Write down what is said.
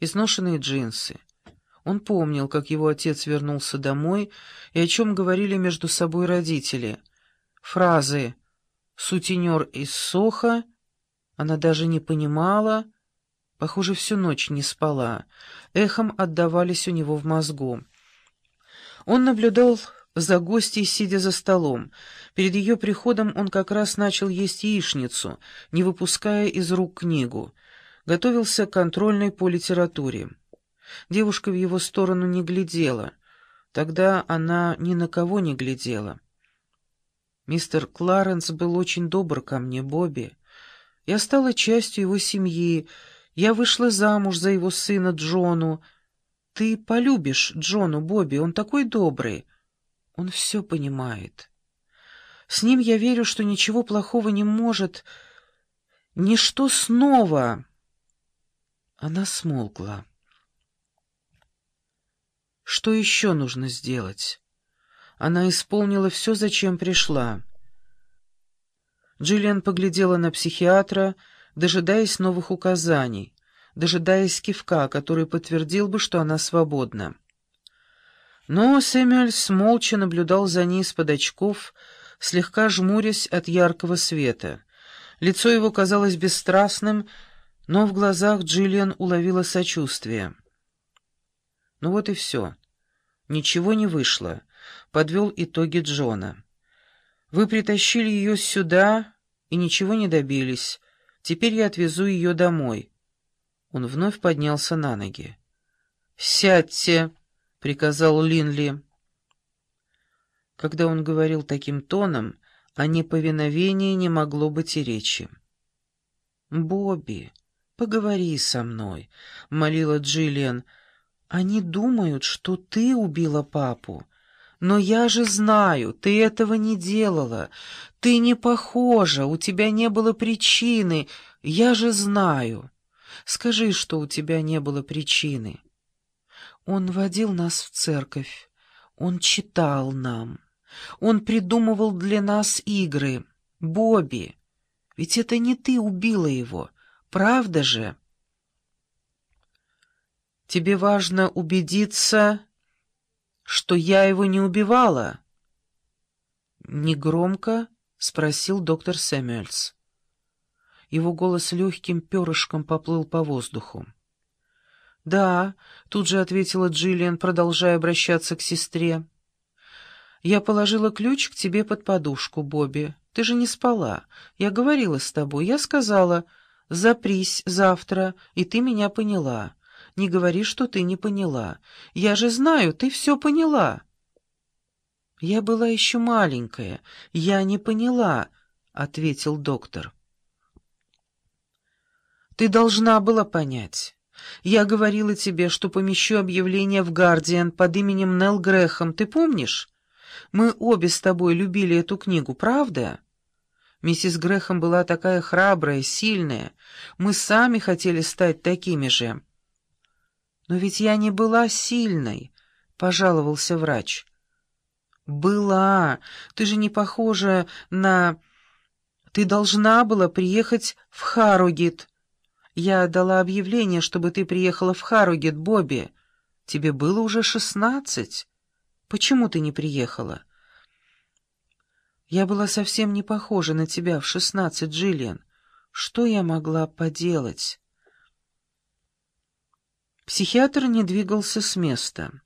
изношенные джинсы. Он помнил, как его отец вернулся домой и о чем говорили между собой родители. Фразы «сутенер из Соха» она даже не понимала, похоже, всю ночь не спала, эхом отдавались у него в мозгу. Он наблюдал за гостьей, сидя за столом. Перед ее приходом он как раз начал есть яичницу, не выпуская из рук книгу. Готовился к контрольной по литературе. Девушка в его сторону не глядела. Тогда она ни на кого не глядела. Мистер Кларенс был очень добр ко мне, Бобби. Я стала частью его семьи. Я вышла замуж за его сына Джону. Ты полюбишь Джону, Бобби, он такой добрый. Он все понимает. С ним я верю, что ничего плохого не может... Ничто снова... Она смолкла. Что еще нужно сделать? Она исполнила все, зачем пришла. Джиллиан поглядела на психиатра, дожидаясь новых указаний, дожидаясь кивка, который подтвердил бы, что она свободна. Но Сэмюэльс молча наблюдал за ней из-под очков, слегка жмурясь от яркого света. Лицо его казалось бесстрастным, но в глазах Джиллиан уловила сочувствие. Ну вот и все. Ничего не вышло, — подвел итоги Джона. Вы притащили ее сюда и ничего не добились. Теперь я отвезу ее домой. Он вновь поднялся на ноги. «Сядьте!» — приказал Линли. Когда он говорил таким тоном, о неповиновении не могло быть и речи. «Бобби, поговори со мной», — молила Джиллиан. «Они думают, что ты убила папу. Но я же знаю, ты этого не делала. Ты не похожа, у тебя не было причины. Я же знаю. Скажи, что у тебя не было причины». Он водил нас в церковь, он читал нам, он придумывал для нас игры. Бобби, ведь это не ты убила его, правда же? Тебе важно убедиться, что я его не убивала? Негромко спросил доктор Сэмюэльс. Его голос легким перышком поплыл по воздуху. «Да», — тут же ответила Джиллиан, продолжая обращаться к сестре. «Я положила ключ к тебе под подушку, Бобби. Ты же не спала. Я говорила с тобой. Я сказала, запрись завтра, и ты меня поняла. Не говори, что ты не поняла. Я же знаю, ты все поняла». «Я была еще маленькая. Я не поняла», — ответил доктор. «Ты должна была понять». Я говорила тебе, что помещу объявление в «Гардиан» под именем Нелл Грэхэм, ты помнишь? Мы обе с тобой любили эту книгу, правда? Миссис Грэхэм была такая храбрая, сильная. Мы сами хотели стать такими же. Но ведь я не была сильной, — пожаловался врач. «Была. Ты же не похожа на... Ты должна была приехать в Харугит. Я дала объявление, чтобы ты приехала в Харугет, Бобби. Тебе было уже шестнадцать. Почему ты не приехала? Я была совсем не похожа на тебя в шестнадцать, Джиллиан. Что я могла поделать? Психиатр не двигался с места.